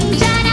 Shut